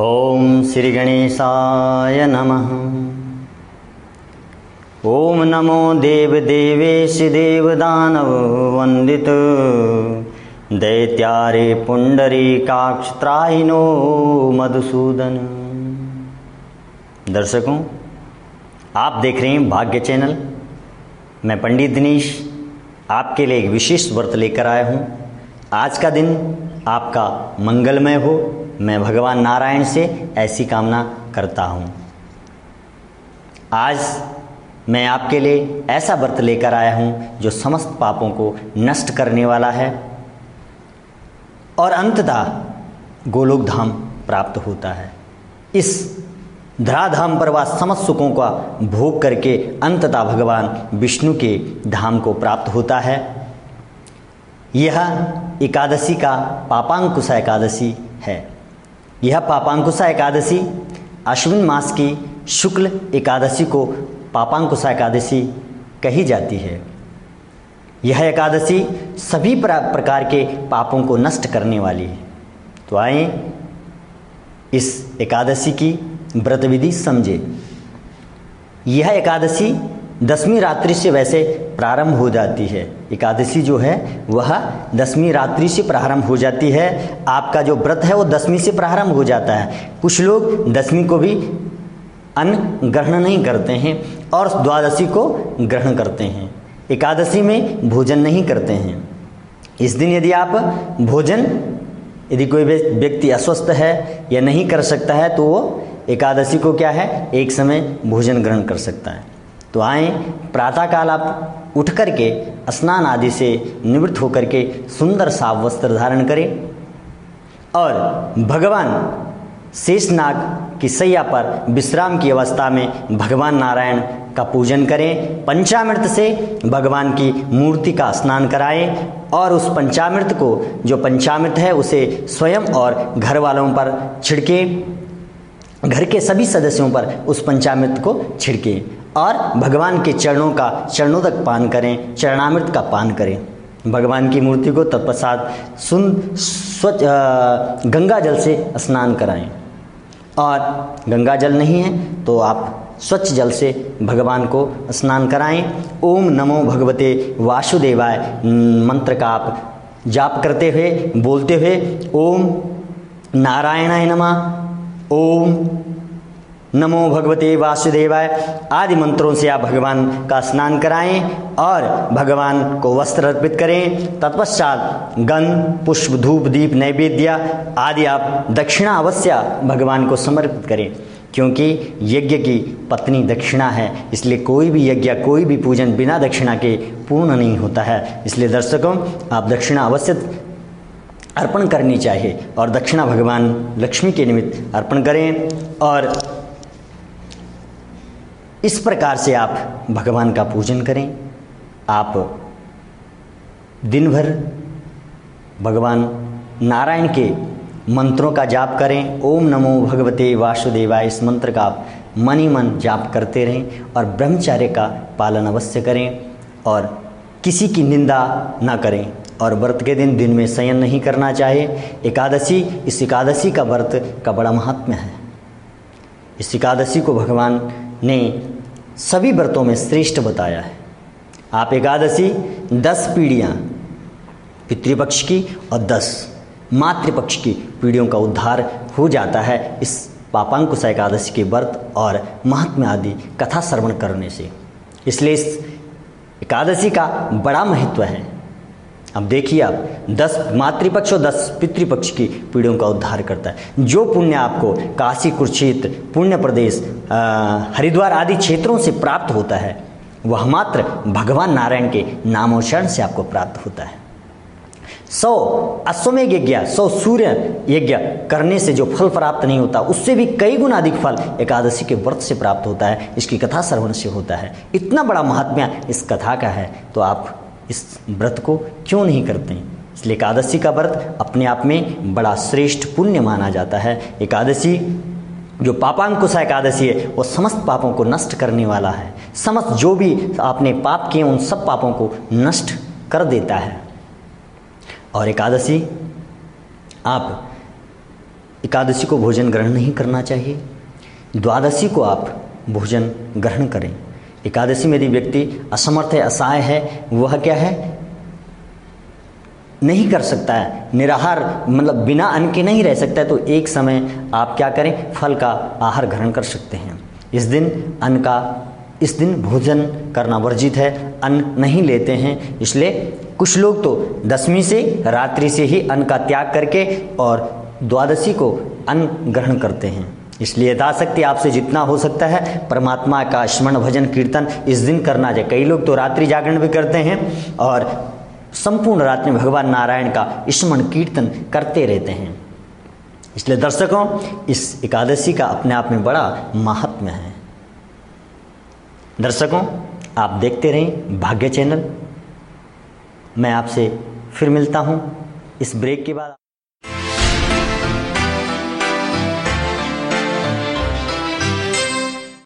ॐ श्रीगणेशाय नमः। ॐ नमो देव देवदेवेश देवदानववन्दित दैत्यारे पुंडरी पुण्डरीकाक्षत्राहिनो मधुसूदन। दर्शकों, आप देख रहे हैं भाग्य चैनल। मैं पंडित दिनेश, आपके लिए एक विशेष व्रत लेकर आया हूँ। आज का दिन आपका मंगलमय हो। मैं भगवान नारायण से ऐसी कामना करता हूँ। आज मैं आपके लिए ऐसा व्रत लेकर आया हूँ जो समस्त पापों को नष्ट करने वाला है और अंततः गोलोक धाम प्राप्त होता है। इस धराधाम पर वह समस्त सुखों का भोग करके अंततः भगवान विष्णु के धाम को प्राप्त होता है। यह एकादशी का पापांकुशा एकादशी है। यह पापांकुशा एकादशी, अश्विन मास की शुक्ल एकादशी को पापांकुशा एकादशी कही जाती है। यह एकादशी सभी प्रकार के पापों को नष्ट करने वाली है। तो आए इस एकादशी की व्रत विधि समझे। यह एकादशी दसवीं रात्रि से वैसे प्रारंभ हो जाती है। एकादशी जो है, वह दसवीं रात्रि से प्रारंभ हो जाती है। आपका जो व्रत है, वो दसवीं से प्रारंभ हो जाता है। कुछ लोग दसवीं को भी अन्न ग्रहण नहीं करते हैं और द्वादशी को ग्रहण करते हैं। एकादशी में भोजन नहीं करते हैं। इस दिन यदि आप भोजन, यदि कोई व्यक्ति अस्वस्थ है या नहीं कर सकता है तो वो एकादशी को क्या है, एक समय भोजन ग्रहण कर सकता है। तो आए, प्रातःकाल आप उठ करके स्नान आदि से निवृत्त होकर के सुंदर साफ़ वस्त्र धारण करें। और भगवान शेषनाग की सैया पर विश्राम की अवस्था में भगवान नारायण का पूजन करें। पंचामृत से भगवान की मूर्ति का स्नान कराएँ और उस पंचामृत को, जो पंचामृत है, उसे स्वयं और घर वालों पर छिड़के। घर के सभी सदस्यों पर उस पंचामृत को छिड़के। और भगवान के चरणों का चरणों तक पान करें, चरणामृत का पान करें। भगवान की मूर्ति को तत्पश्चात सुन, स्वच्छ गंगा जल से स्नान कराएँ। और गंगा जल नहीं है तो आप स्वच्छ जल से भगवान को स्नान कराएँ। ओम नमो भगवते वासुदेवाय, मंत्र का आप जाप करते हुए, बोलते हुए, ओम नारायणाय नमः, ओम नमो भगवते वासुदेवाय। आदि मंत्रों से आप भगवान का स्नान कराएँ और भगवान को वस्त्र अर्पित करें। तत्पश्चात गन पुष्प, धूप, दीप, नैवेद्य आदि आप दक्षिणा अवश्य भगवान को समर्पित करें। क्योंकि यज्ञ की पत्नी दक्षिणा है, इसलिए कोई भी यज्ञ, कोई भी पूजन बिना दक्षिणा के पूर्ण नहीं होता है। इसलिए दर्शकों, आप दक्षिणा अवश्य अर्पण करनी चाहिए और दक्षिणा भगवान लक्ष्मी के निमित्त अर्पण करें और इस प्रकार से आप भगवान का पूजन करें। आप दिन भर भगवान नारायण के मंत्रों का जाप करें। ओम नमो भगवते वासुदेवाय, इस मंत्र का आप मन ही मन जाप करते रहें और ब्रह्मचार्य का पालन अवश्य करें और किसी की निंदा ना करें और व्रत के दिन दिन में संयम नहीं करना चाहिए। एकादशी, इस एकादशी का व्रत का बड़ा महात्म्य है। इस एकादशी को भगवान ने सभी व्रतों में श्रेष्ठ बताया है। आप एकादशी, दस पीढ़ियाँ, पितृपक्ष की और दस मातृपक्ष की पीढ़ियों का उद्धार हो जाता है इस पापांकुश एकादशी के व्रत और महात्म्य आदि कथा श्रवण करने से। इसलिए इस एकादशी का बड़ा महत्व है। अब देखिए आप, दस मातृपक्ष और दस पितृपक्ष की पीढ़ियों का उद्धार करता है। जो पुण्य आपको काशी, कुरुक्षेत्र, पुण्य प्रदेश हरिद्वार आदि क्षेत्रों से प्राप्त होता है, वह मात्र भगवान नारायण के नामोच्चारण से आपको प्राप्त होता है। सौ अश्वमेघ यज्ञ, सौ सूर्य यज्ञ करने से जो फल प्राप्त नहीं होता, उससे भी कई गुना अधिक फल एकादशी के व्रत से प्राप्त होता है। इसकी कथा श्रवण से होता है। इतना बड़ा महात्म्य इस कथा का है तो आप इस व्रत को क्यों नहीं करते हैं? इसलिए एकादशी का व्रत अपने आप में बड़ा श्रेष्ठ पुण्य माना जाता है। एकादशी, जो पापांकुशा एकादशी है, वो समस्त पापों को नष्ट करने वाला है। समस्त जो भी आपने पाप किए, उन सब पापों को नष्ट कर देता है। और एकादशी, आप एकादशी को भोजन ग्रहण नहीं करना चाहिए। द्वादशी को आप भोजन ग्रहण करें। एकादशी में यदि व्यक्ति असमर्थ है, असहाय है, वह क्या है? नहीं कर सकता है। निराहार मतलब बिना अन्न के नहीं रह सकता है। तो एक समय आप क्या करें? फल का आहार ग्रहण कर सकते हैं। इस दिन अन्न का, इस दिन भोजन करना वर्जित है। अन्न नहीं लेते हैं, इसलिए कुछ लोग तो दसवीं से रात्रि से ही अन्न का त्याग करके और द्वादशी को अन्न ग्रहण करते हैं। इसलिए यथाशक्ति आपसे जितना हो सकता है। परमात्मा का स्मरण भजन, कीर्तन इस दिन करना चाहिए। कई लोग तो रात्रि जागरण भी करते हैं और संपूर्ण रात्रि भगवान नारायण का स्मरण कीर्तन करते रहते हैं। इसलिए दर्शकों, इस एकादशी का अपने आप में बड़ा महात्म्य है। दर्शकों, आप देखते रहें भाग्य चैनल। मैं आपसे फिर मिलता हूँ। इस ब्रेक के बाद